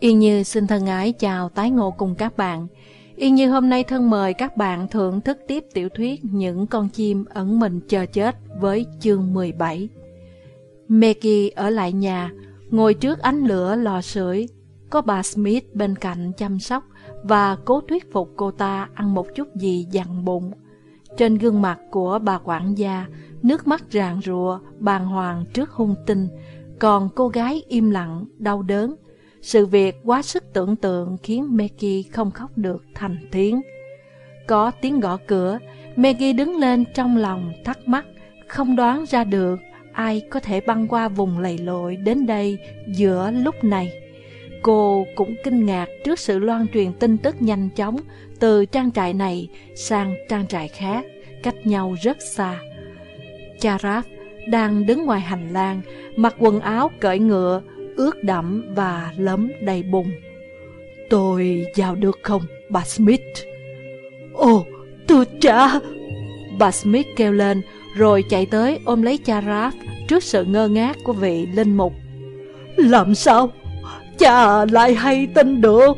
Yên Như xin thân ái chào tái ngộ cùng các bạn. Yên Như hôm nay thân mời các bạn thưởng thức tiếp tiểu thuyết Những con chim ẩn mình chờ chết với chương 17. Maggie ở lại nhà, ngồi trước ánh lửa lò sưởi, có bà Smith bên cạnh chăm sóc và cố thuyết phục cô ta ăn một chút gì dặn bụng. Trên gương mặt của bà quản gia, nước mắt ràn rụa, bàng hoàng trước hung tinh, còn cô gái im lặng, đau đớn. Sự việc quá sức tưởng tượng khiến Meggy không khóc được thành tiếng. Có tiếng gõ cửa, Meggy đứng lên trong lòng thắc mắc, không đoán ra được ai có thể băng qua vùng lầy lội đến đây giữa lúc này. Cô cũng kinh ngạc trước sự loan truyền tin tức nhanh chóng từ trang trại này sang trang trại khác, cách nhau rất xa. Charaf đang đứng ngoài hành lang, mặc quần áo cởi ngựa, ướt đẫm và lấm đầy bùn. Tôi vào được không, bà Smith? Ồ, tôi cha! Bà Smith kêu lên, rồi chạy tới ôm lấy cha Raff trước sự ngơ ngác của vị linh mục. Làm sao? Cha lại hay tin được?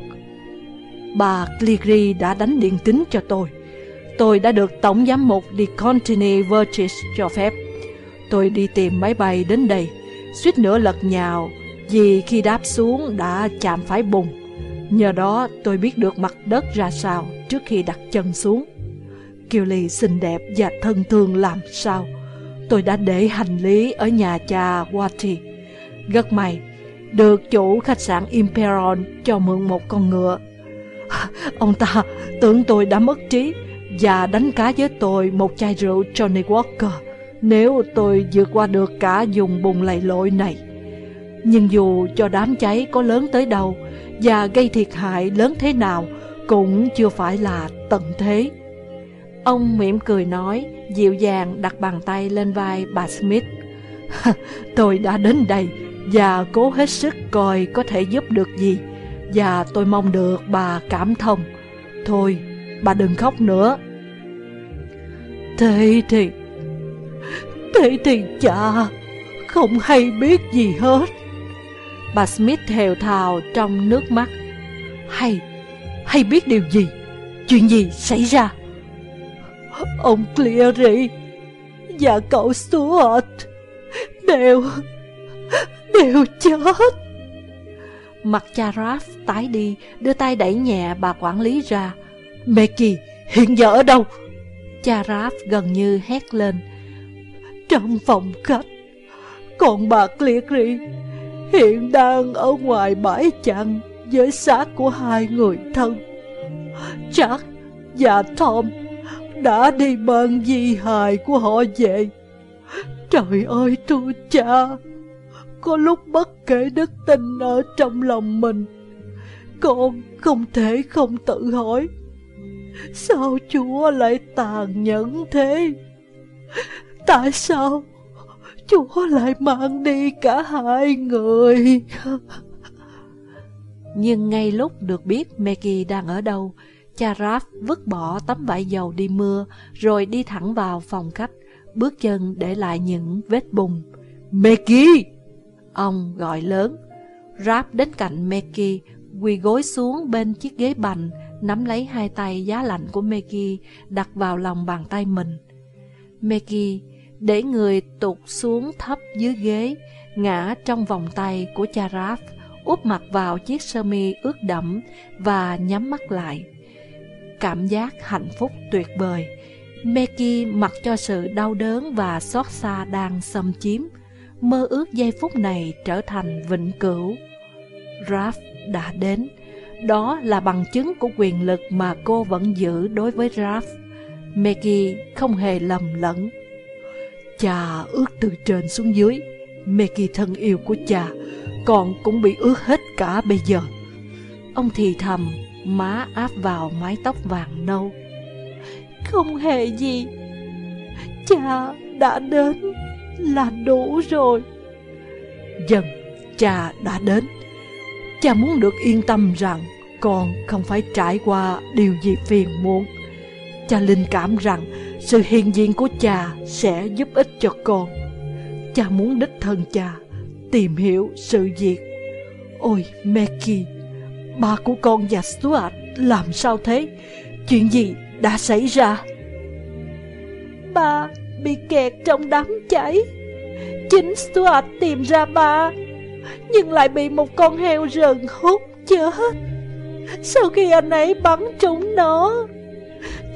Bà Cleary đã đánh điện tín cho tôi. Tôi đã được Tổng Giám mục DeContini Virtus cho phép. Tôi đi tìm máy bay đến đây, suýt nữa lật nhào vì khi đáp xuống đã chạm phải bùn. Nhờ đó tôi biết được mặt đất ra sao trước khi đặt chân xuống. Kiều Ly xinh đẹp và thân thương làm sao. Tôi đã để hành lý ở nhà cha Wati. Rất may, được chủ khách sạn Imperial cho mượn một con ngựa. Ông ta tưởng tôi đã mất trí và đánh cá với tôi một chai rượu Johnny Walker nếu tôi vượt qua được cả vùng bùn lầy lội này. Nhưng dù cho đám cháy có lớn tới đâu và gây thiệt hại lớn thế nào cũng chưa phải là tận thế. Ông mỉm cười nói, dịu dàng đặt bàn tay lên vai bà Smith. tôi đã đến đây và cố hết sức coi có thể giúp được gì và tôi mong được bà cảm thông. Thôi, bà đừng khóc nữa. Thế thì, thế thì cha không hay biết gì hết. Bà Smith thều thào trong nước mắt. Hay, hay biết điều gì? Chuyện gì xảy ra? Ông Cleary và cậu Stuart đều, đều chết. Mặt cha Raph tái đi, đưa tay đẩy nhẹ bà quản lý ra. Becky, hiện giờ ở đâu? Cha Raph gần như hét lên. Trong phòng khách, còn bà Cleary hiện đang ở ngoài bãi chăn với xác của hai người thân. Jack và Tom đã đi mang di hài của họ về. Trời ơi thưa cha, có lúc bất kể đức tin ở trong lòng mình, con không thể không tự hỏi, sao Chúa lại tàn nhẫn thế? Tại sao Chúa lại mang đi cả hai người? Nhưng ngay lúc được biết Maggie đang ở đâu, cha Raph vứt bỏ tấm vải dầu đi mưa, rồi đi thẳng vào phòng khách, bước chân để lại những vết bùn. Maggie! Ông gọi lớn. Raph đến cạnh Maggie, quỳ gối xuống bên chiếc ghế bành, nắm lấy hai tay giá lạnh của Maggie, đặt vào lòng bàn tay mình. Maggie để người tụt xuống thấp dưới ghế, ngã trong vòng tay của cha Raph, úp mặt vào chiếc sơ mi ướt đẫm và nhắm mắt lại. Cảm giác hạnh phúc tuyệt vời. Meki mặc cho sự đau đớn và xót xa đang xâm chiếm, mơ ước giây phút này trở thành vĩnh cửu. Raph đã đến. Đó là bằng chứng của quyền lực mà cô vẫn giữ đối với Raph. Meki không hề lầm lẫn. Cha ướt từ trên xuống dưới. Maggie thân yêu của cha, con cũng bị ướt hết cả bây giờ. Ông thì thầm, má áp vào mái tóc vàng nâu. Không hề gì, cha đã đến là đủ rồi. Dần, cha đã đến. Cha muốn được yên tâm rằng con không phải trải qua điều gì phiền muộn. Cha linh cảm rằng sự hiện diện của cha sẽ giúp ích cho con. Cha muốn đích thân cha tìm hiểu sự việc. Ôi Meki, Ba của con và Stuart làm sao thế? Chuyện gì đã xảy ra? Ba bị kẹt trong đám cháy. Chính Stuart tìm ra ba, nhưng lại bị một con heo rừng hút chết. Sau khi anh ấy bắn trúng nó,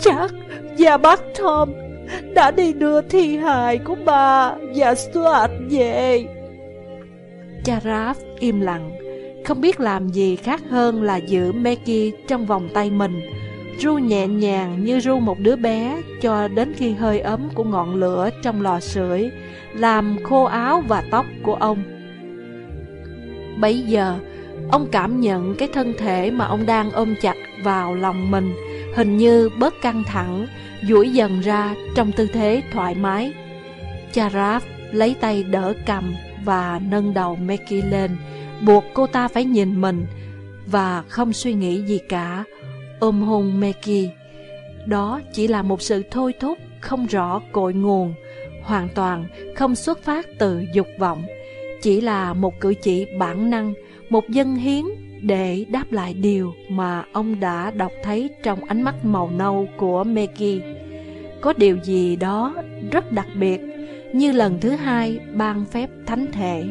chắc và bác Tom đã đi đưa thi hài của bà và Stuart về. Cha Raph im lặng, không biết làm gì khác hơn là giữ Maggie trong vòng tay mình, ru nhẹ nhàng như ru một đứa bé cho đến khi hơi ấm của ngọn lửa trong lò sưởi làm khô áo và tóc của ông. Bấy giờ, ông cảm nhận cái thân thể mà ông đang ôm chặt vào lòng mình hình như bớt căng thẳng, duỗi dần ra trong tư thế thoải mái. Charaf lấy tay đỡ cầm và nâng đầu Maggie lên, buộc cô ta phải nhìn mình và không suy nghĩ gì cả, ôm hôn Maggie. Đó chỉ là một sự thôi thúc không rõ cội nguồn, hoàn toàn không xuất phát từ dục vọng, chỉ là một cử chỉ bản năng, một dân hiến để đáp lại điều mà ông đã đọc thấy trong ánh mắt màu nâu của Meki. Có điều gì đó rất đặc biệt, như lần thứ hai ban phép thánh thể.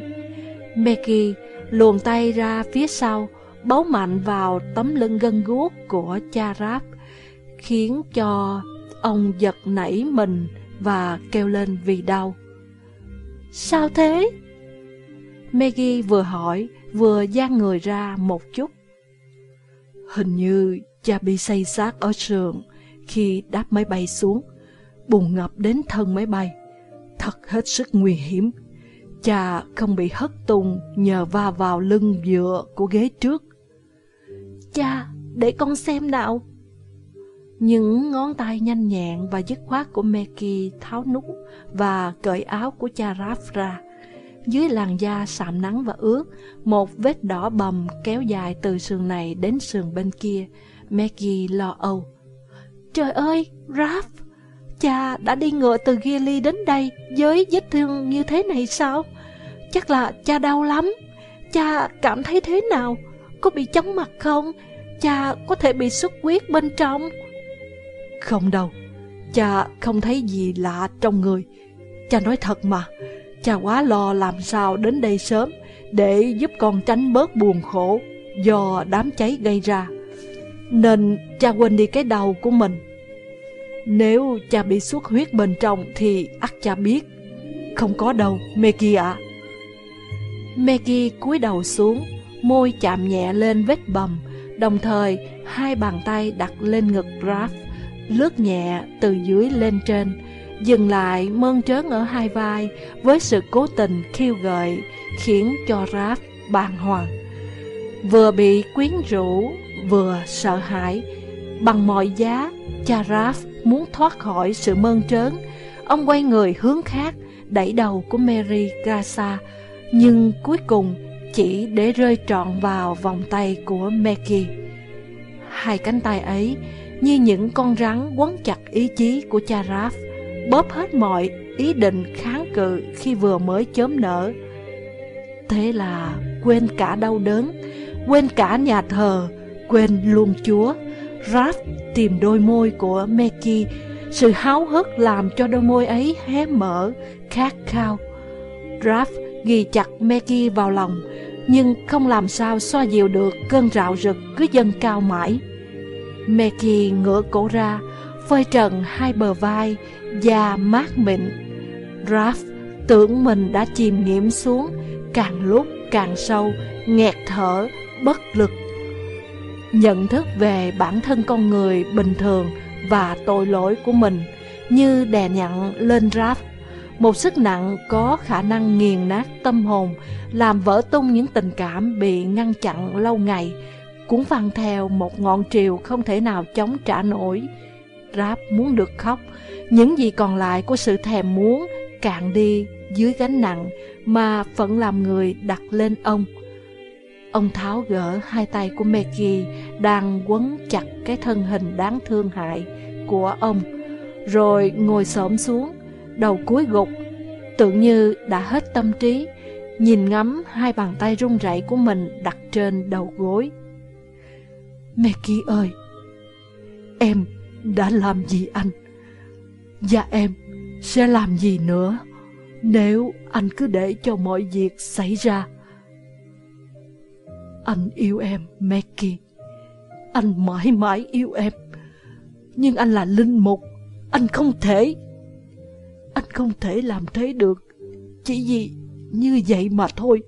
Meki luồn tay ra phía sau, bấu mạnh vào tấm lưng gân guốc của cha ráp, khiến cho ông giật nảy mình và kêu lên vì đau. Sao thế? Maggie vừa hỏi, vừa giang người ra một chút. Hình như cha bị xây xác ở sườn khi đáp máy bay xuống, bùng ngập đến thân máy bay. Thật hết sức nguy hiểm. Cha không bị hất tung nhờ va vào lưng dựa của ghế trước. Cha, để con xem nào. Những ngón tay nhanh nhẹn và dứt khoát của Meki tháo nút và cởi áo của cha Raph ra. Dưới làn da sạm nắng và ướt, một vết đỏ bầm kéo dài từ sườn này đến sườn bên kia. Maggie lo âu. Trời ơi, Raph, cha đã đi ngựa từ Gilly đến đây với vết thương như thế này sao? Chắc là cha đau lắm. Cha cảm thấy thế nào? Có bị chóng mặt không? Cha có thể bị xuất huyết bên trong. Không đâu, cha không thấy gì lạ trong người. Cha nói thật mà, cha quá lo làm sao đến đây sớm để giúp con tránh bớt buồn khổ do đám cháy gây ra. Nên cha quên đi cái đầu của mình. Nếu cha bị xuất huyết bên trong thì ắt cha biết. Không có đâu, Maggie ạ. À. Maggie cúi đầu xuống, môi chạm nhẹ lên vết bầm, đồng thời hai bàn tay đặt lên ngực Raph, lướt nhẹ từ dưới lên trên, dừng lại mơn trớn ở hai vai với sự cố tình khiêu gợi, khiến cho Raph bàng hoàng. Vừa bị quyến rũ, vừa sợ hãi, bằng mọi giá, cha Raph muốn thoát khỏi sự mơn trớn. Ông quay người hướng khác, đẩy đầu của Mary Grasa, nhưng cuối cùng chỉ để rơi trọn vào vòng tay của Maggie. Hai cánh tay ấy như những con rắn quấn chặt ý chí của cha Raph, bóp hết mọi ý định kháng cự khi vừa mới chớm nở. Thế là quên cả đau đớn, quên cả nhà thờ, quên luôn Chúa. Raph tìm đôi môi của Maggie, sự háo hức làm cho đôi môi ấy hé mở, khát khao. Raph ghi chặt Maggie vào lòng, nhưng không làm sao xoa dịu được cơn rạo rực cứ dâng cao mãi. Maggie ngửa cổ ra, phơi trần hai bờ vai, da mát mịn. Raph tưởng mình đã chìm nghiễm xuống, càng lúc càng sâu, nghẹt thở, bất lực. Nhận thức về bản thân con người bình thường và tội lỗi của mình như đè nặng lên Raph. Một sức nặng có khả năng nghiền nát tâm hồn, làm vỡ tung những tình cảm bị ngăn chặn lâu ngày, cuốn phăng theo một ngọn triều không thể nào chống trả nổi. Ráp muốn được khóc, những gì còn lại của sự thèm muốn cạn đi dưới gánh nặng mà phận làm người đặt lên ông. Ông tháo gỡ hai tay của Meki đang quấn chặt cái thân hình đáng thương hại của ông, rồi ngồi xổm xuống, đầu cúi gục, tưởng như đã hết tâm trí, nhìn ngắm hai bàn tay run rẩy của mình đặt trên đầu gối. Maggie ơi, em đã làm gì anh? Và em sẽ làm gì nữa nếu anh cứ để cho mọi việc xảy ra? Anh yêu em, Maggie. Anh mãi mãi yêu em. Nhưng anh là linh mục, anh không thể. Anh không thể làm thế được, chỉ vì như vậy mà thôi.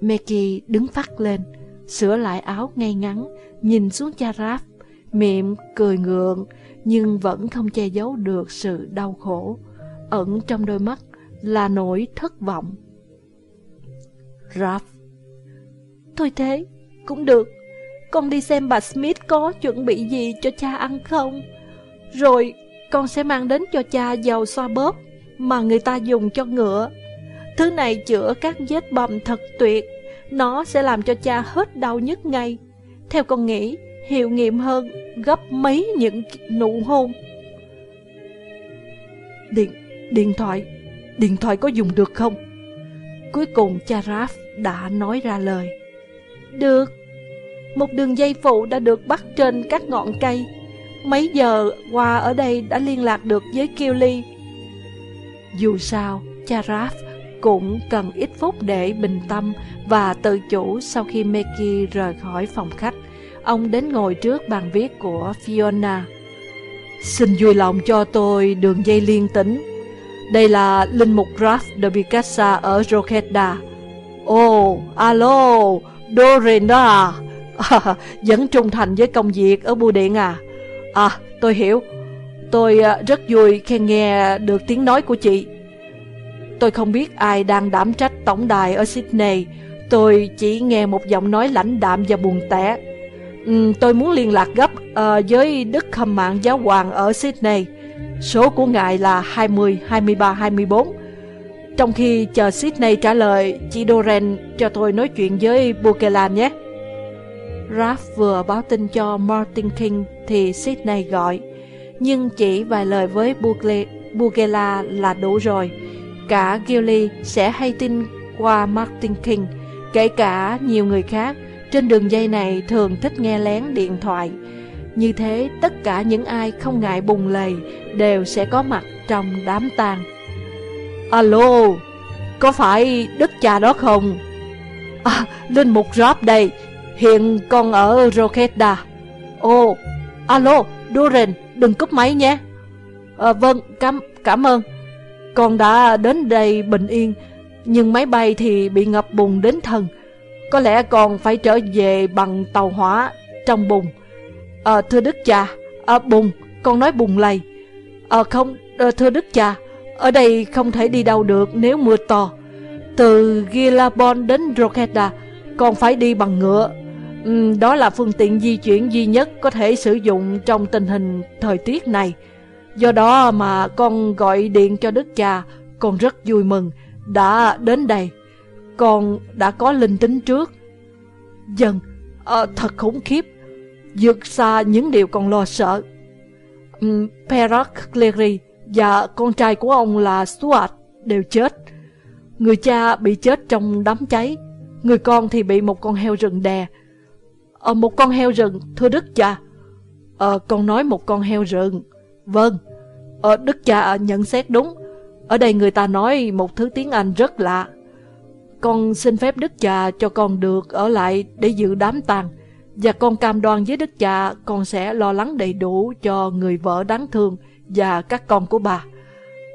Maggie đứng phát lên, sửa lại áo ngay ngắn, nhìn xuống cha Raph, miệng cười ngượng, nhưng vẫn không che giấu được sự đau khổ. Ẩn trong đôi mắt là nỗi thất vọng. Raph Thôi thế, cũng được. Con đi xem bà Smith có chuẩn bị gì cho cha ăn không? Rồi con sẽ mang đến cho cha dầu xoa bóp mà người ta dùng cho ngựa. Thứ này chữa các vết bầm thật tuyệt. Nó sẽ làm cho cha hết đau nhức ngay. Theo con nghĩ, hiệu nghiệm hơn gấp mấy những nụ hôn. Điện, điện thoại, điện thoại có dùng được không? Cuối cùng cha Raph đã nói ra lời. Được. Một đường dây phụ đã được bắt trên các ngọn cây. Mấy giờ qua ở đây đã liên lạc được với Kelly. Dù sao, cha Raph cũng cần ít phút để bình tâm và tự chủ sau khi Meki rời khỏi phòng khách. Ông đến ngồi trước bàn viết của Fiona. Xin vui lòng cho tôi đường dây liên tính. Đây là Linh Mục Ralph de Picassa ở Rokeda. Ồ, oh, alo, Dorena. à? Vẫn trung thành với công việc ở bưu điện à? À, tôi hiểu. Tôi à, rất vui khi nghe được tiếng nói của chị. Tôi không biết ai đang đảm trách tổng đài ở Sydney. Tôi chỉ nghe một giọng nói lãnh đạm và buồn tẻ. Ừ, tôi muốn liên lạc gấp uh, với Đức Khâm Mạng Giáo Hoàng ở Sydney. Số của ngài là 20, 23, 24. Trong khi chờ Sydney trả lời, chị Doren cho tôi nói chuyện với Bukelan nhé. Raph vừa báo tin cho Martin King thì Sydney gọi, nhưng chỉ vài lời với Bugela là đủ rồi. Cả Gilly sẽ hay tin qua Martin King, kể cả nhiều người khác trên đường dây này thường thích nghe lén điện thoại. Như thế, tất cả những ai không ngại bùng lầy đều sẽ có mặt trong đám tang. Alo, có phải Đức cha đó không? À, Linh Mục Rob đây, hiện con ở roketa Ồ, alo, durin đừng cúp máy nhé. À, vâng, cảm, cảm ơn. Con đã đến đây bình yên, nhưng máy bay thì bị ngập bùn đến thần có lẽ con phải trở về bằng tàu hỏa trong bùng À, ờ, thưa Đức cha, ờ, à, Bùng, con nói bùng lầy. À, không, à, thưa Đức cha, ở đây không thể đi đâu được nếu mưa to. Từ Gilabon đến Roketa, con phải đi bằng ngựa. Ừ, đó là phương tiện di chuyển duy nhất có thể sử dụng trong tình hình thời tiết này. Do đó mà con gọi điện cho Đức cha, con rất vui mừng, đã đến đây. Con đã có linh tính trước. Dần, à, ờ, thật khủng khiếp, vượt xa những điều con lo sợ. Ừ, um, Perak Cleary và con trai của ông là Stuart đều chết. Người cha bị chết trong đám cháy, người con thì bị một con heo rừng đè. à, một con heo rừng, thưa Đức cha. à, con nói một con heo rừng. Vâng, à, Đức cha nhận xét đúng. Ở đây người ta nói một thứ tiếng Anh rất lạ. Con xin phép Đức cha cho con được ở lại để dự đám tang và con cam đoan với Đức cha con sẽ lo lắng đầy đủ cho người vợ đáng thương và các con của bà.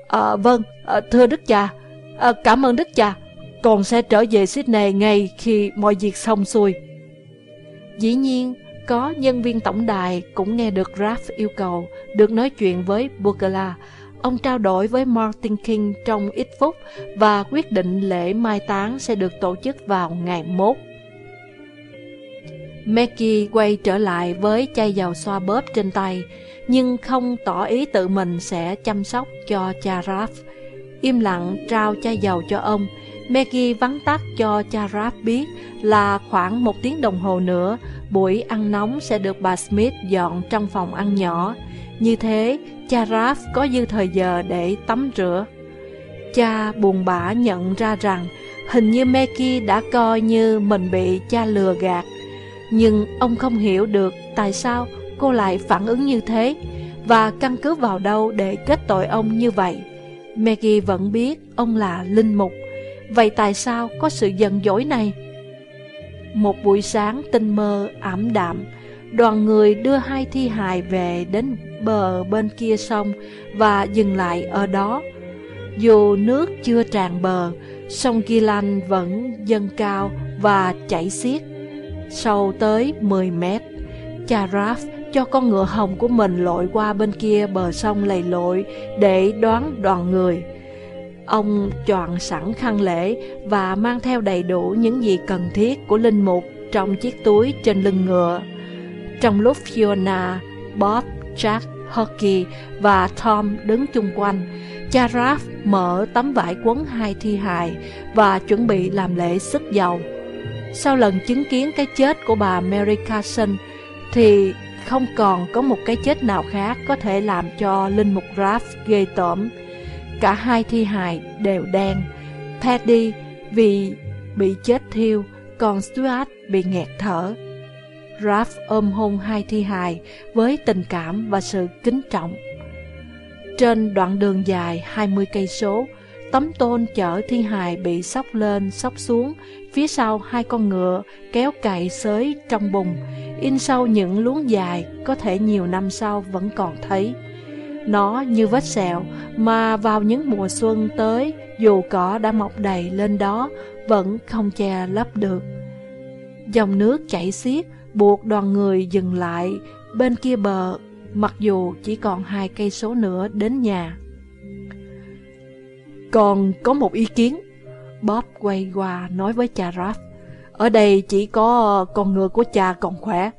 À, vâng, à, thưa Đức cha, à, cảm ơn Đức cha, con sẽ trở về Sydney ngay khi mọi việc xong xuôi. Dĩ nhiên, có nhân viên tổng đài cũng nghe được Raph yêu cầu được nói chuyện với Bukala. Ông trao đổi với Martin King trong ít phút và quyết định lễ mai táng sẽ được tổ chức vào ngày mốt. Maggie quay trở lại với chai dầu xoa bóp trên tay, nhưng không tỏ ý tự mình sẽ chăm sóc cho cha Raph. Im lặng trao chai dầu cho ông, Maggie vắn tắt cho cha Raph biết là khoảng một tiếng đồng hồ nữa, buổi ăn nóng sẽ được bà Smith dọn trong phòng ăn nhỏ. Như thế, cha Raph có dư thời giờ để tắm rửa. Cha buồn bã nhận ra rằng hình như Meki đã coi như mình bị cha lừa gạt. Nhưng ông không hiểu được tại sao cô lại phản ứng như thế và căn cứ vào đâu để kết tội ông như vậy. Maggie vẫn biết ông là linh mục, vậy tại sao có sự giận dỗi này? Một buổi sáng tinh mơ ảm đạm, đoàn người đưa hai thi hài về đến bờ bên kia sông và dừng lại ở đó. Dù nước chưa tràn bờ, sông Gilan vẫn dâng cao và chảy xiết, sâu tới 10 mét. Cha cho con ngựa hồng của mình lội qua bên kia bờ sông lầy lội để đoán đoàn người. Ông chọn sẵn khăn lễ và mang theo đầy đủ những gì cần thiết của linh mục trong chiếc túi trên lưng ngựa. Trong lúc Fiona, Bob, Jack, Hockey và Tom đứng chung quanh, cha Raph mở tấm vải quấn hai thi hài và chuẩn bị làm lễ sức dầu. Sau lần chứng kiến cái chết của bà Mary Carson, thì không còn có một cái chết nào khác có thể làm cho linh mục Raph ghê tởm. Cả hai thi hài đều đen. Paddy vì bị chết thiêu, còn Stuart bị nghẹt thở. Raph ôm hôn hai thi hài với tình cảm và sự kính trọng. Trên đoạn đường dài 20 cây số, tấm tôn chở thi hài bị sóc lên sóc xuống, phía sau hai con ngựa kéo cày xới trong bùn, in sâu những luống dài có thể nhiều năm sau vẫn còn thấy. Nó như vết sẹo mà vào những mùa xuân tới dù cỏ đã mọc đầy lên đó vẫn không che lấp được. Dòng nước chảy xiết buộc đoàn người dừng lại bên kia bờ mặc dù chỉ còn hai cây số nữa đến nhà. Còn có một ý kiến, Bob quay qua nói với cha Raph. Ở đây chỉ có con ngựa của cha còn khỏe.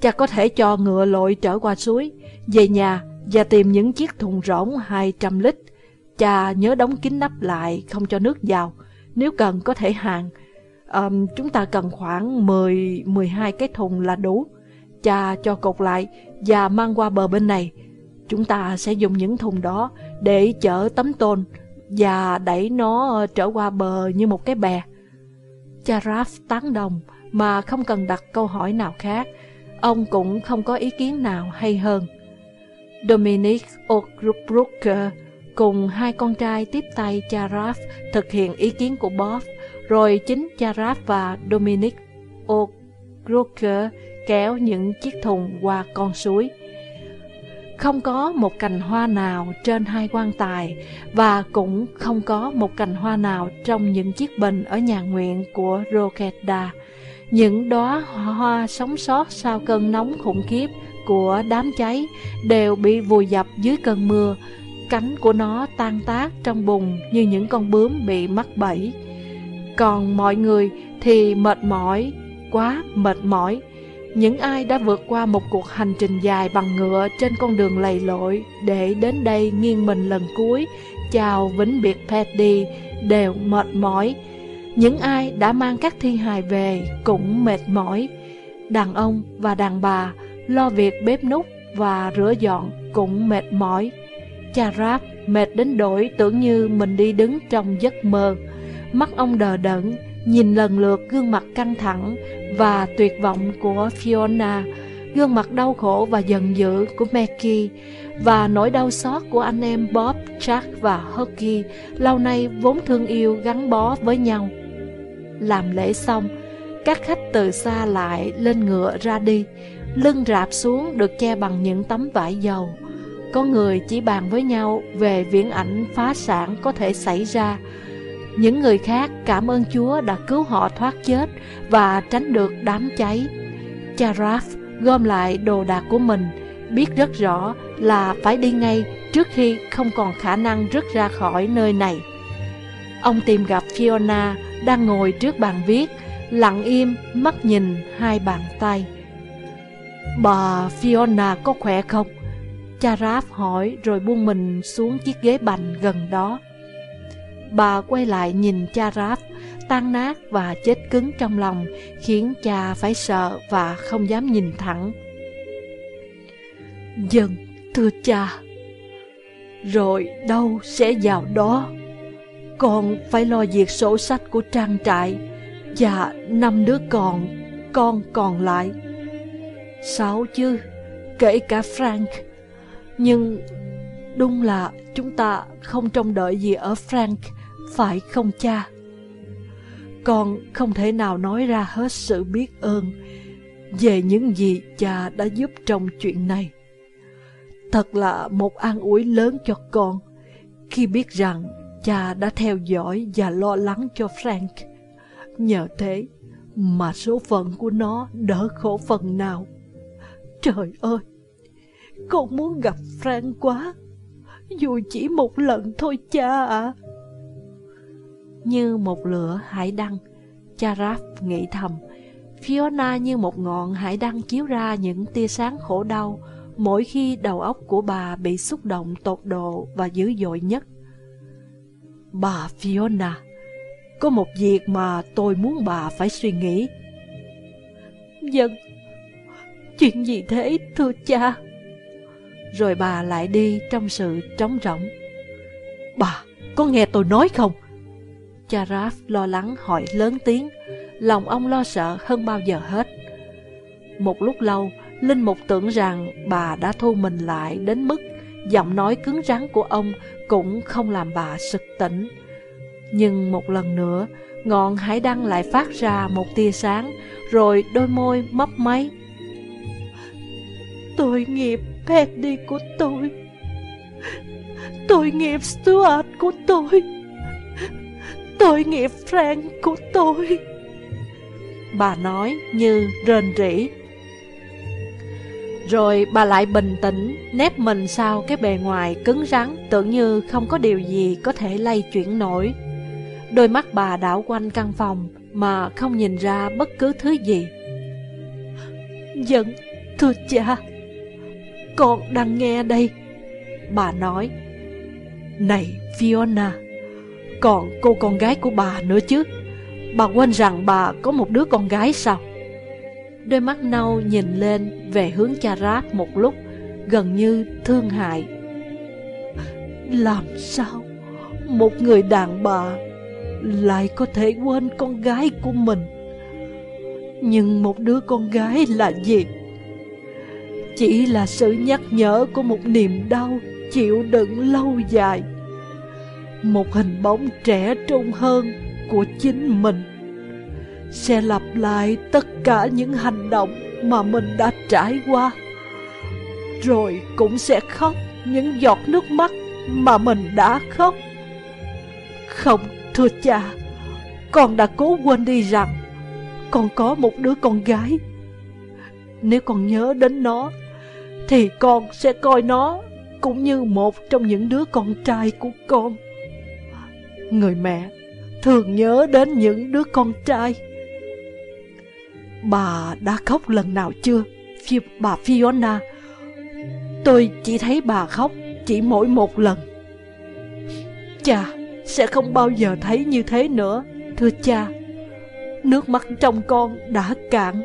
Cha có thể cho ngựa lội trở qua suối, về nhà và tìm những chiếc thùng rỗng 200 lít. Cha nhớ đóng kín nắp lại, không cho nước vào. Nếu cần có thể hàng. Um, chúng ta cần khoảng 10-12 cái thùng là đủ. Cha cho cột lại và mang qua bờ bên này. Chúng ta sẽ dùng những thùng đó để chở tấm tôn và đẩy nó ờ, trở qua bờ như một cái bè. Cha Raph tán đồng mà không cần đặt câu hỏi nào khác. Ông cũng không có ý kiến nào hay hơn. Dominic O'Brooker cùng hai con trai tiếp tay cha Raph thực hiện ý kiến của Bob, rồi chính cha và Dominic O'Groker kéo những chiếc thùng qua con suối. Không có một cành hoa nào trên hai quan tài và cũng không có một cành hoa nào trong những chiếc bình ở nhà nguyện của Rokeda. Những đóa hoa sống sót sau cơn nóng khủng khiếp của đám cháy đều bị vùi dập dưới cơn mưa. Cánh của nó tan tác trong bùn như những con bướm bị mắc bẫy. Còn mọi người thì mệt mỏi, quá mệt mỏi những ai đã vượt qua một cuộc hành trình dài bằng ngựa trên con đường lầy lội để đến đây nghiêng mình lần cuối, chào vĩnh biệt Paddy, đều mệt mỏi. Những ai đã mang các thi hài về cũng mệt mỏi. Đàn ông và đàn bà lo việc bếp nút và rửa dọn cũng mệt mỏi. Cha Rap mệt đến đổi tưởng như mình đi đứng trong giấc mơ. Mắt ông đờ đẫn, nhìn lần lượt gương mặt căng thẳng và tuyệt vọng của Fiona, gương mặt đau khổ và giận dữ của Maggie và nỗi đau xót của anh em Bob, Jack và Hockey lâu nay vốn thương yêu gắn bó với nhau. Làm lễ xong, các khách từ xa lại lên ngựa ra đi, lưng rạp xuống được che bằng những tấm vải dầu. Có người chỉ bàn với nhau về viễn ảnh phá sản có thể xảy ra, những người khác cảm ơn Chúa đã cứu họ thoát chết và tránh được đám cháy. Cha gom lại đồ đạc của mình, biết rất rõ là phải đi ngay trước khi không còn khả năng rứt ra khỏi nơi này. Ông tìm gặp Fiona đang ngồi trước bàn viết, lặng im, mắt nhìn hai bàn tay. Bà Fiona có khỏe không? Cha hỏi rồi buông mình xuống chiếc ghế bành gần đó. Bà quay lại nhìn cha Ráp, tan nát và chết cứng trong lòng, khiến cha phải sợ và không dám nhìn thẳng. dần thưa cha, rồi đâu sẽ vào đó. Con phải lo việc sổ sách của trang trại và năm đứa con con còn lại. Sáu chứ, kể cả Frank. Nhưng đúng là chúng ta không trông đợi gì ở Frank, phải không cha? Con không thể nào nói ra hết sự biết ơn về những gì cha đã giúp trong chuyện này. Thật là một an ủi lớn cho con khi biết rằng cha đã theo dõi và lo lắng cho Frank. Nhờ thế mà số phận của nó đỡ khổ phần nào. Trời ơi, con muốn gặp Frank quá, dù chỉ một lần thôi cha ạ. Như một lửa hải đăng, Charaf nghĩ thầm, Fiona như một ngọn hải đăng chiếu ra những tia sáng khổ đau mỗi khi đầu óc của bà bị xúc động tột độ và dữ dội nhất. Bà Fiona, có một việc mà tôi muốn bà phải suy nghĩ. Dân, chuyện gì thế thưa cha? Rồi bà lại đi trong sự trống rỗng. Bà, có nghe tôi nói không? Cha Raph lo lắng hỏi lớn tiếng, lòng ông lo sợ hơn bao giờ hết. Một lúc lâu, Linh Mục tưởng rằng bà đã thu mình lại đến mức giọng nói cứng rắn của ông cũng không làm bà sực tỉnh. Nhưng một lần nữa, ngọn hải đăng lại phát ra một tia sáng, rồi đôi môi mấp máy. Tội nghiệp Paddy của tôi. Tội nghiệp Stuart của tôi. Tội nghiệp Frank của tôi. Bà nói như rền rỉ. Rồi bà lại bình tĩnh, nép mình sau cái bề ngoài cứng rắn, tưởng như không có điều gì có thể lay chuyển nổi. Đôi mắt bà đảo quanh căn phòng mà không nhìn ra bất cứ thứ gì. giận thưa cha, con đang nghe đây. Bà nói, Này Fiona, còn cô con gái của bà nữa chứ. Bà quên rằng bà có một đứa con gái sao? Đôi mắt nâu nhìn lên về hướng cha ráp một lúc, gần như thương hại. Làm sao một người đàn bà lại có thể quên con gái của mình? Nhưng một đứa con gái là gì? Chỉ là sự nhắc nhở của một niềm đau chịu đựng lâu dài. Một hình bóng trẻ trung hơn của chính mình sẽ lặp lại tất cả những hành động mà mình đã trải qua. Rồi cũng sẽ khóc những giọt nước mắt mà mình đã khóc. Không, thưa cha, con đã cố quên đi rằng con có một đứa con gái. Nếu con nhớ đến nó, thì con sẽ coi nó cũng như một trong những đứa con trai của con. Người mẹ thường nhớ đến những đứa con trai. Bà đã khóc lần nào chưa? Phi, bà Fiona Tôi chỉ thấy bà khóc chỉ mỗi một lần. Cha sẽ không bao giờ thấy như thế nữa Thưa cha. Nước mắt trong con đã cạn.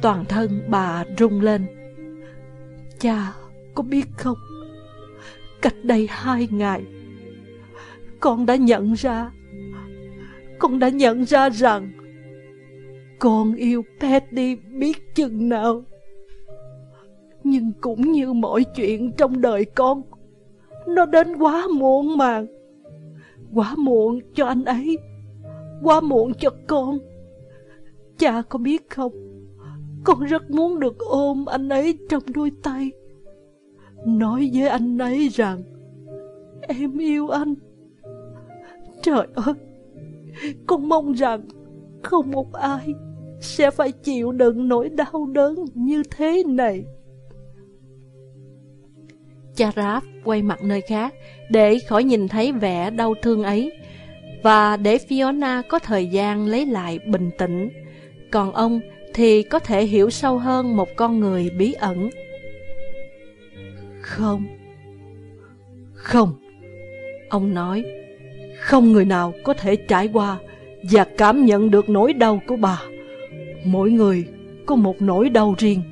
Toàn thân bà rung lên. Cha có biết không? Cách đây hai ngày con đã nhận ra, Con đã nhận ra rằng con yêu Patty biết chừng nào. Nhưng cũng như mọi chuyện trong đời con, Nó đến quá muộn màng Quá muộn cho anh ấy, Quá muộn cho con. Cha có biết không, Con rất muốn được ôm anh ấy trong đôi tay, Nói với anh ấy rằng, Em yêu anh. Trời ơi Con mong rằng Không một ai sẽ phải chịu đựng nỗi đau đớn như thế này. Cha Ráp quay mặt nơi khác để khỏi nhìn thấy vẻ đau thương ấy và để Fiona có thời gian lấy lại bình tĩnh. Còn ông thì có thể hiểu sâu hơn một con người bí ẩn. Không, không, ông nói, không người nào có thể trải qua và cảm nhận được nỗi đau của bà. Mỗi người có một nỗi đau riêng.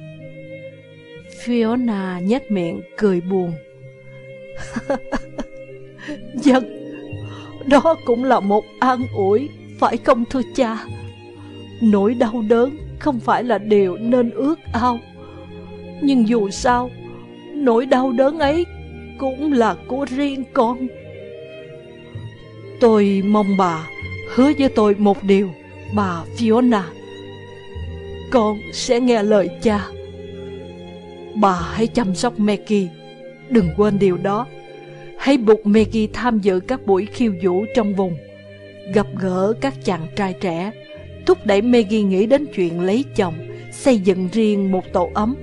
Fiona nhếch miệng cười buồn. Dân, vâng, đó cũng là một an ủi, phải không thưa cha? Nỗi đau đớn không phải là điều nên ước ao. Nhưng dù sao, nỗi đau đớn ấy cũng là của riêng con. Tôi mong bà hứa với tôi một điều, bà Fiona. Con sẽ nghe lời cha. Bà hãy chăm sóc Maggie, đừng quên điều đó. Hãy buộc Maggie tham dự các buổi khiêu vũ trong vùng, gặp gỡ các chàng trai trẻ, thúc đẩy Maggie nghĩ đến chuyện lấy chồng, xây dựng riêng một tổ ấm.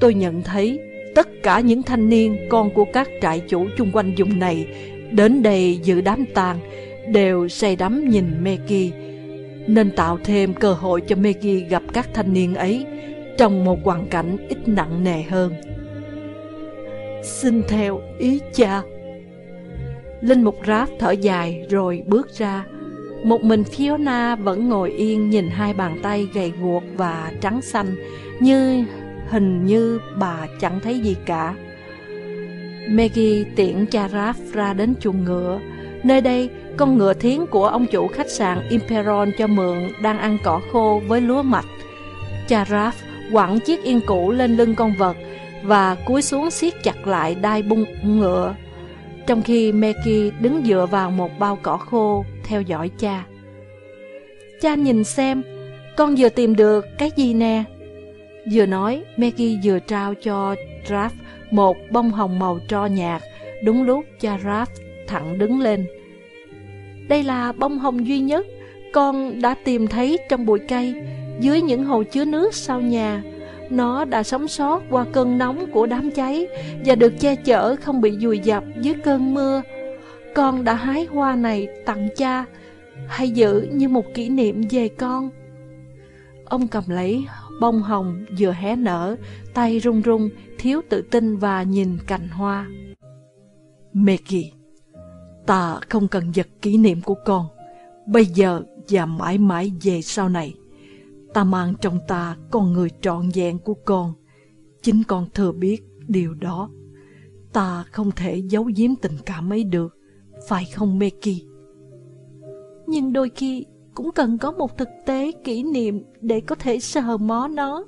Tôi nhận thấy tất cả những thanh niên con của các trại chủ chung quanh vùng này đến đây dự đám tang đều say đắm nhìn Meki, nên tạo thêm cơ hội cho Meki gặp các thanh niên ấy trong một hoàn cảnh ít nặng nề hơn. Xin theo ý cha. Linh Mục Ráp thở dài rồi bước ra. Một mình Fiona vẫn ngồi yên nhìn hai bàn tay gầy guộc và trắng xanh, như hình như bà chẳng thấy gì cả. Maggie tiễn cha Raph ra đến chuồng ngựa. Nơi đây, con ngựa thiến của ông chủ khách sạn Imperon cho mượn đang ăn cỏ khô với lúa mạch. Cha Raph quẳng chiếc yên cũ lên lưng con vật và cúi xuống siết chặt lại đai bung ngựa. Trong khi Maggie đứng dựa vào một bao cỏ khô theo dõi cha. Cha nhìn xem, con vừa tìm được cái gì nè? Vừa nói, Maggie vừa trao cho Raph một bông hồng màu tro nhạt, đúng lúc cha Raff thẳng đứng lên. Đây là bông hồng duy nhất con đã tìm thấy trong bụi cây, dưới những hồ chứa nước sau nhà. Nó đã sống sót qua cơn nóng của đám cháy và được che chở không bị dùi dập dưới cơn mưa. Con đã hái hoa này tặng cha, hãy giữ như một kỷ niệm về con. Ông cầm lấy bông hồng vừa hé nở, tay run run, thiếu tự tin và nhìn cành hoa. Maggie, ta không cần vật kỷ niệm của con, bây giờ và mãi mãi về sau này. Ta mang trong ta con người trọn vẹn của con, chính con thừa biết điều đó. Ta không thể giấu giếm tình cảm ấy được, phải không Maggie? Nhưng đôi khi cũng cần có một thực tế kỷ niệm để có thể sờ mó nó.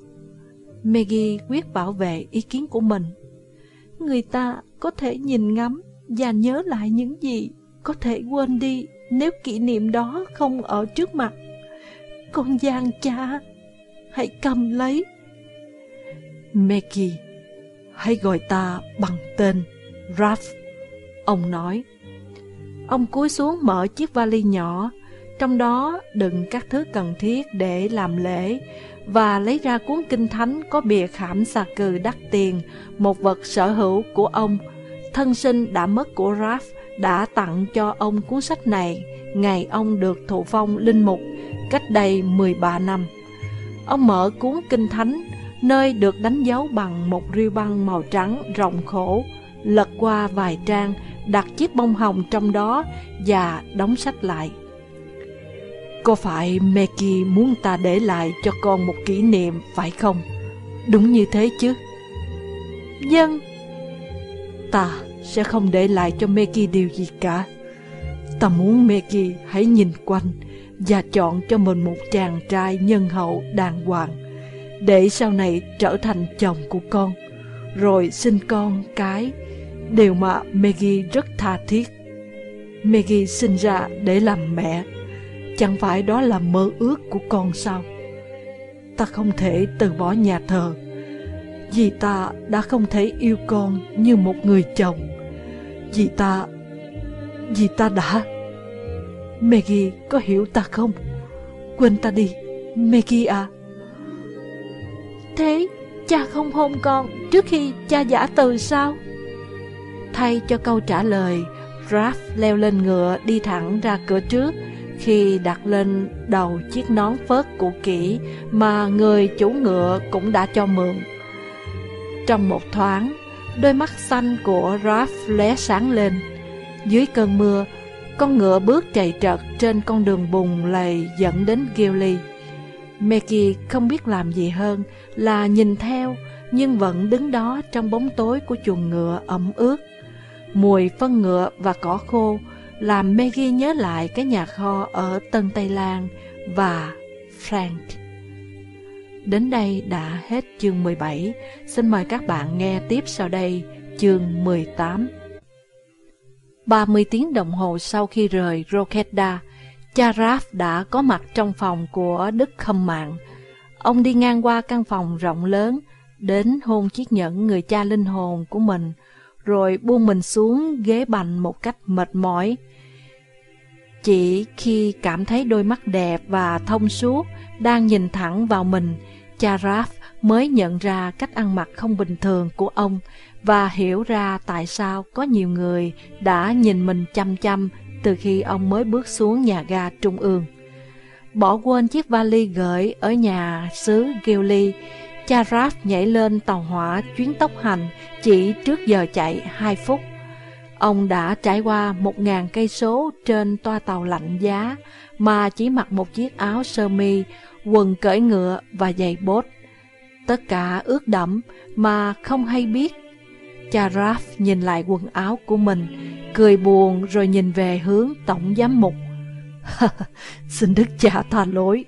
Maggie quyết bảo vệ ý kiến của mình. Người ta có thể nhìn ngắm và nhớ lại những gì có thể quên đi nếu kỷ niệm đó không ở trước mặt. Con gian cha, hãy cầm lấy. Maggie, hãy gọi ta bằng tên Raph, ông nói. Ông cúi xuống mở chiếc vali nhỏ, trong đó đựng các thứ cần thiết để làm lễ và lấy ra cuốn kinh thánh có bìa khảm xà cừ đắt tiền, một vật sở hữu của ông. Thân sinh đã mất của Raph đã tặng cho ông cuốn sách này ngày ông được thụ phong linh mục cách đây 13 năm. Ông mở cuốn kinh thánh, nơi được đánh dấu bằng một riêu băng màu trắng rộng khổ, lật qua vài trang, đặt chiếc bông hồng trong đó và đóng sách lại. Có phải Meki muốn ta để lại cho con một kỷ niệm, phải không? Đúng như thế chứ? Dân Ta sẽ không để lại cho Meki điều gì cả. Ta muốn Meki hãy nhìn quanh và chọn cho mình một chàng trai nhân hậu đàng hoàng, để sau này trở thành chồng của con rồi sinh con cái, điều mà Maggie rất tha thiết. Maggie sinh ra để làm mẹ Chẳng phải đó là mơ ước của con sao? Ta không thể từ bỏ nhà thờ Vì ta đã không thể yêu con như một người chồng. Vì ta Vì ta đã. Maggie có hiểu ta không? Quên ta đi Maggie à. Thế cha không hôn con trước khi cha giả từ sao? Thay cho câu trả lời Raph leo lên ngựa đi thẳng ra cửa trước khi đặt lên đầu chiếc nón phớt cũ kỹ mà người chủ ngựa cũng đã cho mượn. Trong một thoáng, đôi mắt xanh của Raph lóe sáng lên. Dưới cơn mưa, con ngựa bước chạy trật trên con đường bùn lầy dẫn đến Gilly. Maggie không biết làm gì hơn là nhìn theo, nhưng vẫn đứng đó trong bóng tối của chuồng ngựa ẩm ướt. Mùi phân ngựa và cỏ khô làm Maggie nhớ lại cái nhà kho ở Tân Tây Lan và Frank. Đến đây đã hết chương 17. Xin mời các bạn nghe tiếp sau đây chương 18. 30 tiếng đồng hồ sau khi rời Rokeda, cha Raph đã có mặt trong phòng của Đức Khâm Mạng. Ông đi ngang qua căn phòng rộng lớn, đến hôn chiếc nhẫn người cha linh hồn của mình, rồi buông mình xuống ghế bành một cách mệt mỏi. Chỉ khi cảm thấy đôi mắt đẹp và thông suốt đang nhìn thẳng vào mình, cha Raph mới nhận ra cách ăn mặc không bình thường của ông và hiểu ra tại sao có nhiều người đã nhìn mình chăm chăm từ khi ông mới bước xuống nhà ga trung ương. Bỏ quên chiếc vali gửi ở nhà xứ Gilly, cha Raph nhảy lên tàu hỏa chuyến tốc hành chỉ trước giờ chạy 2 phút. Ông đã trải qua một ngàn cây số trên toa tàu lạnh giá mà chỉ mặc một chiếc áo sơ mi, quần cởi ngựa và giày bốt. Tất cả ướt đẫm mà không hay biết. Cha Raph nhìn lại quần áo của mình, cười buồn rồi nhìn về hướng tổng giám mục. Xin Đức cha tha lỗi,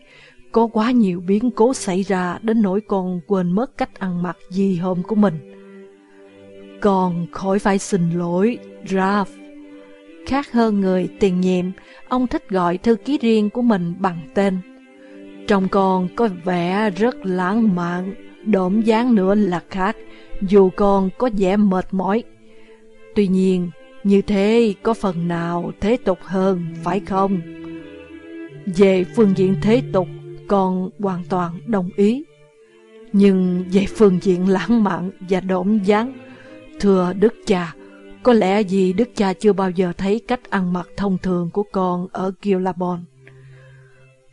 có quá nhiều biến cố xảy ra đến nỗi con quên mất cách ăn mặc gì hôm của mình. Con khỏi phải xin lỗi, Ralph. Khác hơn người tiền nhiệm, ông thích gọi thư ký riêng của mình bằng tên. Trong con có vẻ rất lãng mạn, đổm dáng nữa là khác, dù con có vẻ mệt mỏi. Tuy nhiên, như thế có phần nào thế tục hơn, phải không? Về phương diện thế tục, con hoàn toàn đồng ý. Nhưng về phương diện lãng mạn và đổn dáng, thưa Đức cha, có lẽ vì Đức cha chưa bao giờ thấy cách ăn mặc thông thường của con ở Gilabon.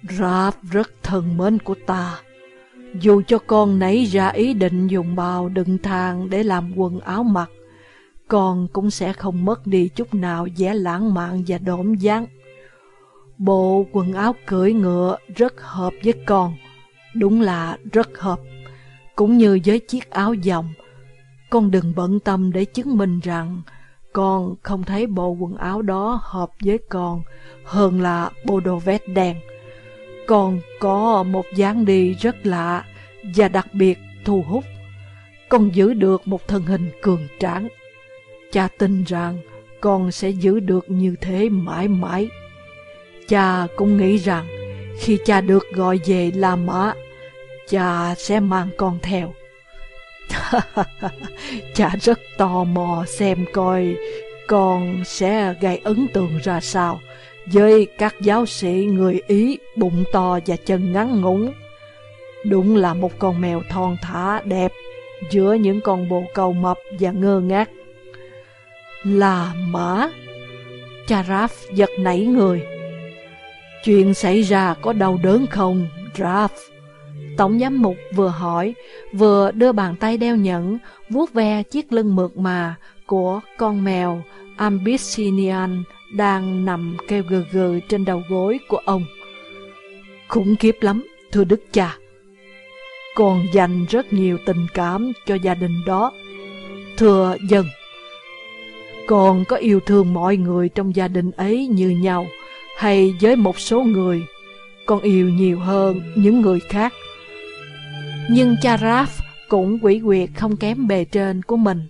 Rap rất thân mến của ta. Dù cho con nảy ra ý định dùng bào đựng thang để làm quần áo mặc, con cũng sẽ không mất đi chút nào vẻ lãng mạn và đổn dáng. Bộ quần áo cưỡi ngựa rất hợp với con, đúng là rất hợp, cũng như với chiếc áo dòng. Con đừng bận tâm để chứng minh rằng con không thấy bộ quần áo đó hợp với con hơn là bộ đồ vest đen. Con có một dáng đi rất lạ và đặc biệt thu hút. Con giữ được một thân hình cường tráng. Cha tin rằng con sẽ giữ được như thế mãi mãi. Cha cũng nghĩ rằng khi cha được gọi về La Mã, cha sẽ mang con theo. cha rất tò mò xem coi con sẽ gây ấn tượng ra sao với các giáo sĩ người Ý bụng to và chân ngắn ngủn. Đúng là một con mèo thon thả đẹp giữa những con bồ câu mập và ngơ ngác. Là mã. Cha Raph giật nảy người. Chuyện xảy ra có đau đớn không, draft? Tổng giám mục vừa hỏi, vừa đưa bàn tay đeo nhẫn, vuốt ve chiếc lưng mượt mà của con mèo Ambissinian đang nằm kêu gừ gừ trên đầu gối của ông. Khủng khiếp lắm, thưa đức cha. Còn dành rất nhiều tình cảm cho gia đình đó. Thưa dân, con có yêu thương mọi người trong gia đình ấy như nhau, hay với một số người, con yêu nhiều hơn những người khác. Nhưng cha Raph cũng quỷ quyệt không kém bề trên của mình.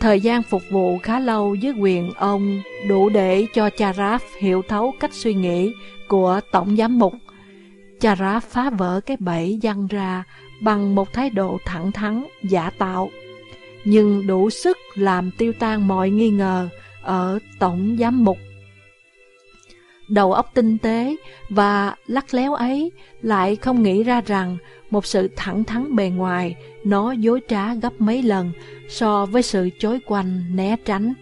Thời gian phục vụ khá lâu với quyền ông đủ để cho cha Raph hiểu thấu cách suy nghĩ của Tổng Giám Mục. Cha Raph phá vỡ cái bẫy dăng ra bằng một thái độ thẳng thắn, giả tạo, nhưng đủ sức làm tiêu tan mọi nghi ngờ ở Tổng Giám Mục. Đầu óc tinh tế và lắc léo ấy lại không nghĩ ra rằng một sự thẳng thắn bề ngoài nó dối trá gấp mấy lần so với sự chối quanh né tránh.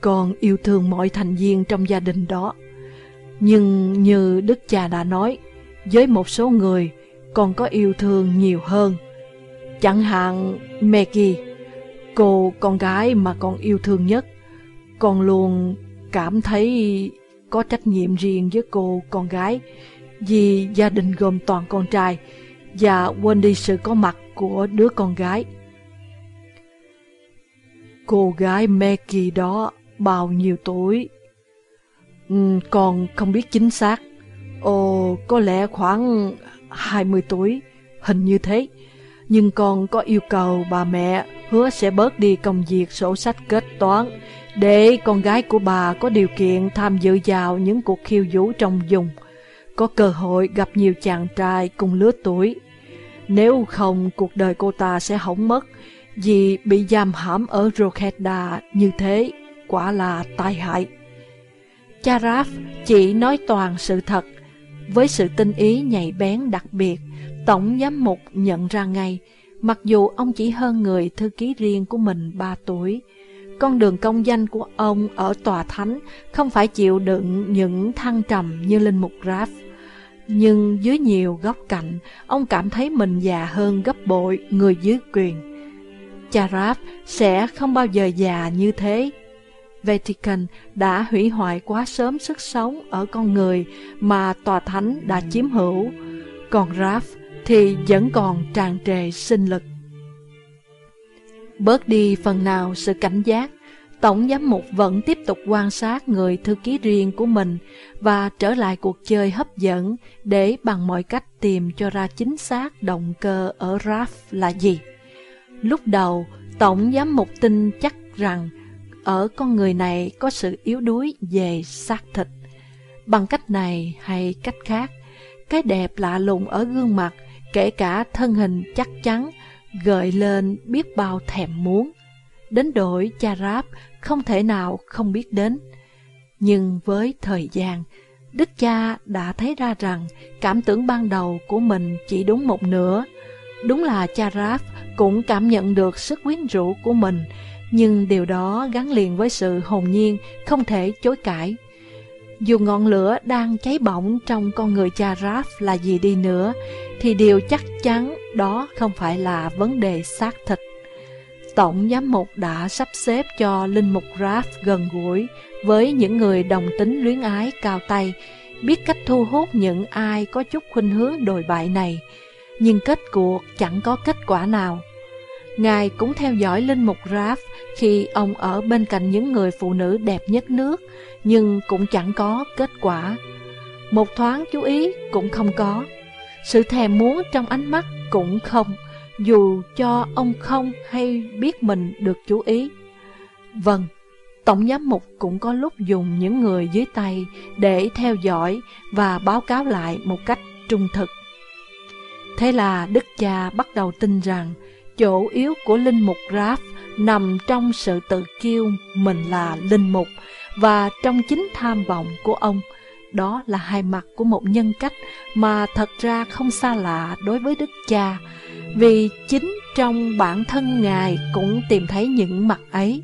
Con yêu thương mọi thành viên trong gia đình đó. Nhưng như Đức cha đã nói, với một số người con có yêu thương nhiều hơn. Chẳng hạn Maggie, cô con gái mà con yêu thương nhất. Con luôn cảm thấy có trách nhiệm riêng với cô con gái vì gia đình gồm toàn con trai và quên đi sự có mặt của đứa con gái. Cô gái Maggie đó bao nhiêu tuổi? Ừ, còn không biết chính xác. Ồ, có lẽ khoảng 20 tuổi, hình như thế. Nhưng con có yêu cầu bà mẹ hứa sẽ bớt đi công việc sổ sách kết toán để con gái của bà có điều kiện tham dự vào những cuộc khiêu vũ trong vùng, có cơ hội gặp nhiều chàng trai cùng lứa tuổi. Nếu không, cuộc đời cô ta sẽ hỏng mất vì bị giam hãm ở Rokeda như thế, quả là tai hại. Cha chỉ nói toàn sự thật, với sự tinh ý nhạy bén đặc biệt, Tổng Giám Mục nhận ra ngay, mặc dù ông chỉ hơn người thư ký riêng của mình 3 tuổi, con đường công danh của ông ở tòa thánh không phải chịu đựng những thăng trầm như linh mục Raph. Nhưng dưới nhiều góc cạnh, ông cảm thấy mình già hơn gấp bội người dưới quyền. Cha Raph sẽ không bao giờ già như thế. Vatican đã hủy hoại quá sớm sức sống ở con người mà tòa thánh đã chiếm hữu, còn Raph thì vẫn còn tràn trề sinh lực. Bớt đi phần nào sự cảnh giác, Tổng giám mục vẫn tiếp tục quan sát người thư ký riêng của mình và trở lại cuộc chơi hấp dẫn để bằng mọi cách tìm cho ra chính xác động cơ ở RAF là gì. Lúc đầu, Tổng giám mục tin chắc rằng ở con người này có sự yếu đuối về xác thịt. Bằng cách này hay cách khác, cái đẹp lạ lùng ở gương mặt, kể cả thân hình chắc chắn, gợi lên biết bao thèm muốn. Đến đổi cha ráp không thể nào không biết đến. Nhưng với thời gian, Đức cha đã thấy ra rằng cảm tưởng ban đầu của mình chỉ đúng một nửa. Đúng là cha Raph cũng cảm nhận được sức quyến rũ của mình, nhưng điều đó gắn liền với sự hồn nhiên, không thể chối cãi. Dù ngọn lửa đang cháy bỏng trong con người cha Raph là gì đi nữa, thì điều chắc chắn đó không phải là vấn đề xác thịt. Tổng giám mục đã sắp xếp cho Linh Mục Raph gần gũi với những người đồng tính luyến ái cao tay, biết cách thu hút những ai có chút khuynh hướng đồi bại này, nhưng kết cuộc chẳng có kết quả nào. Ngài cũng theo dõi Linh Mục Raph khi ông ở bên cạnh những người phụ nữ đẹp nhất nước, nhưng cũng chẳng có kết quả. Một thoáng chú ý cũng không có, sự thèm muốn trong ánh mắt cũng không, dù cho ông không hay biết mình được chú ý. Vâng, Tổng giám mục cũng có lúc dùng những người dưới tay để theo dõi và báo cáo lại một cách trung thực. Thế là Đức cha bắt đầu tin rằng chỗ yếu của linh mục Raph nằm trong sự tự kiêu mình là linh mục và trong chính tham vọng của ông. Đó là hai mặt của một nhân cách mà thật ra không xa lạ đối với Đức cha, vì chính trong bản thân Ngài cũng tìm thấy những mặt ấy.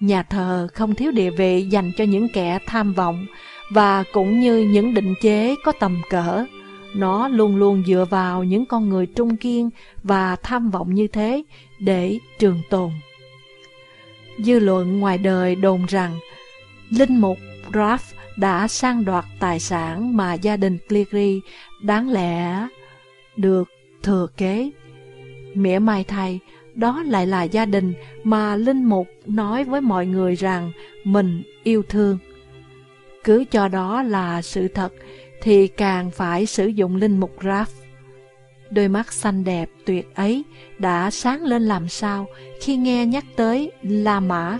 Nhà thờ không thiếu địa vị dành cho những kẻ tham vọng và cũng như những định chế có tầm cỡ. Nó luôn luôn dựa vào những con người trung kiên và tham vọng như thế để trường tồn. Dư luận ngoài đời đồn rằng Linh mục Raph đã sang đoạt tài sản mà gia đình Cleary đáng lẽ được thừa kế. Mỉa mai thay, đó lại là gia đình mà Linh Mục nói với mọi người rằng mình yêu thương. Cứ cho đó là sự thật, thì càng phải sử dụng Linh Mục Raph. Đôi mắt xanh đẹp tuyệt ấy đã sáng lên làm sao khi nghe nhắc tới La Mã.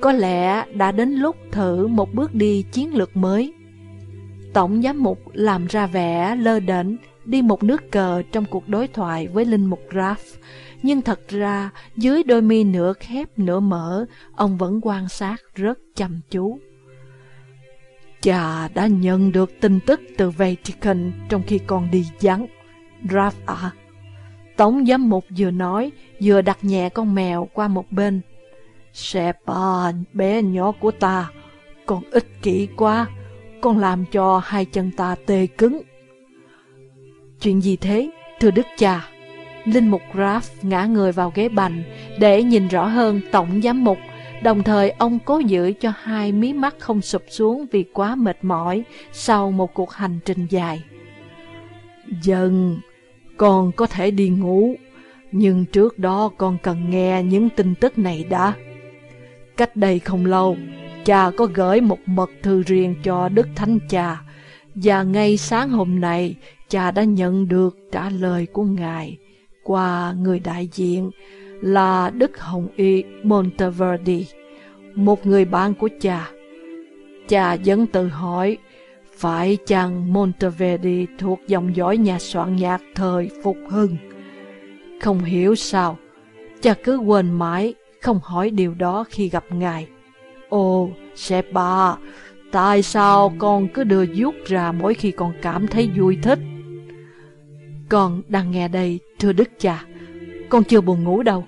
Có lẽ đã đến lúc thử một bước đi chiến lược mới. Tổng giám mục làm ra vẻ lơ đễnh đi một nước cờ trong cuộc đối thoại với Linh Mục Raph, nhưng thật ra dưới đôi mi nửa khép nửa mở, ông vẫn quan sát rất chăm chú. Cha đã nhận được tin tức từ Vatican trong khi con đi vắng. Raph à, Tổng giám mục vừa nói, vừa đặt nhẹ con mèo qua một bên. Shepard, bé nhỏ của ta, con ích kỷ quá, con làm cho hai chân ta tê cứng. Chuyện gì thế, thưa đức cha? Linh mục graf ngã người vào ghế bành để nhìn rõ hơn tổng giám mục, đồng thời ông cố giữ cho hai mí mắt không sụp xuống vì quá mệt mỏi sau một cuộc hành trình dài. Dần, con có thể đi ngủ, nhưng trước đó con cần nghe những tin tức này đã. Cách đây không lâu, cha có gửi một mật thư riêng cho Đức Thánh Cha Và ngay sáng hôm nay, cha đã nhận được trả lời của ngài qua người đại diện là Đức Hồng Y Monteverdi, một người bạn của cha. Cha vẫn tự hỏi, phải chăng Monteverdi thuộc dòng dõi nhà soạn nhạc thời Phục Hưng? Không hiểu sao, cha cứ quên mãi, không hỏi điều đó khi gặp ngài. Ồ, sếp bà, tại sao con cứ đưa vuốt ra mỗi khi con cảm thấy vui thích? Con đang nghe đây, thưa đức cha. Con chưa buồn ngủ đâu.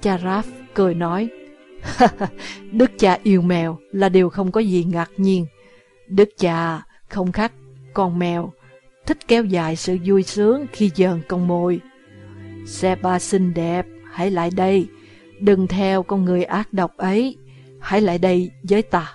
Cha Raph cười nói. đức cha yêu mèo là điều không có gì ngạc nhiên. Đức cha không khác con mèo, thích kéo dài sự vui sướng khi dờn con mồi. Xe ba xinh đẹp, hãy lại đây. Đừng theo con người ác độc ấy. Hãy lại đây với ta.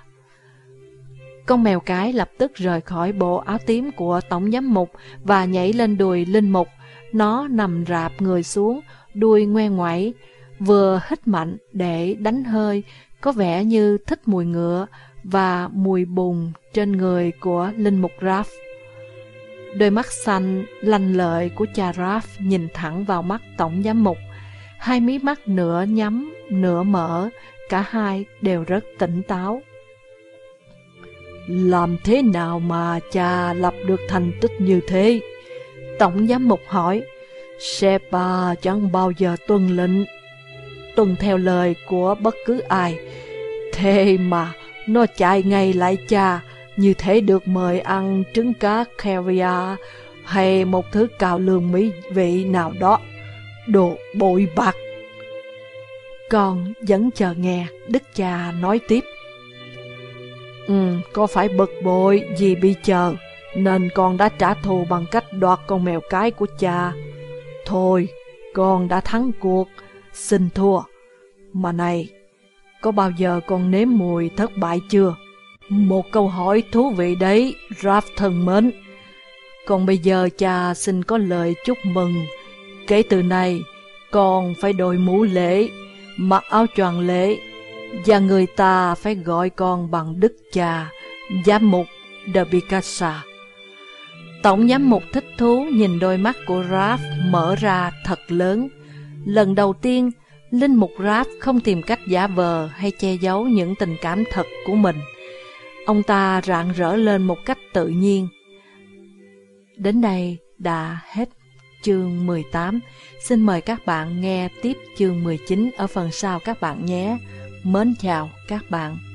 Con mèo cái lập tức rời khỏi bộ áo tím của tổng giám mục và nhảy lên đùi linh mục. Nó nằm rạp người xuống, đuôi ngoe ngoẩy, vừa hít mạnh để đánh hơi, có vẻ như thích mùi ngựa và mùi bùn trên người của linh mục Raph. Đôi mắt xanh lanh lợi của cha Raph nhìn thẳng vào mắt tổng giám mục. Hai mí mắt nửa nhắm, nửa mở, cả hai đều rất tỉnh táo. Làm thế nào mà cha lập được thành tích như thế? Tổng giám mục hỏi. Sepa chẳng bao giờ tuân lệnh, tuân theo lời của bất cứ ai. Thế mà nó chạy ngay lại cha, như thế được mời ăn trứng cá caviar hay một thứ cào lương mỹ vị nào đó. Đồ bội bạc. Con vẫn chờ nghe Đức cha nói tiếp. Ừ, có phải bực bội vì bị chờ, nên con đã trả thù bằng cách đoạt con mèo cái của cha. Thôi, con đã thắng cuộc, xin thua. Mà này, có bao giờ con nếm mùi thất bại chưa? Một câu hỏi thú vị đấy, Raph thân mến. Còn bây giờ cha xin có lời chúc mừng. Kể từ này con phải đội mũ lễ, mặc áo choàng lễ, và người ta phải gọi con bằng đức cha, giám mục de Tổng giám mục thích thú nhìn đôi mắt của Raph mở ra thật lớn. Lần đầu tiên, Linh mục Raph không tìm cách giả vờ hay che giấu những tình cảm thật của mình. Ông ta rạng rỡ lên một cách tự nhiên. Đến đây đã hết chương 18. Xin mời các bạn nghe tiếp chương 19 ở phần sau các bạn nhé. Mến chào các bạn.